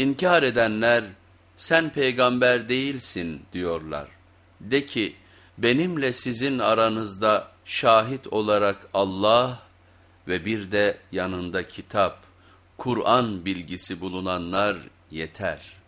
İnkar edenler sen peygamber değilsin diyorlar. De ki benimle sizin aranızda şahit olarak Allah ve bir de yanında kitap, Kur'an bilgisi bulunanlar yeter.''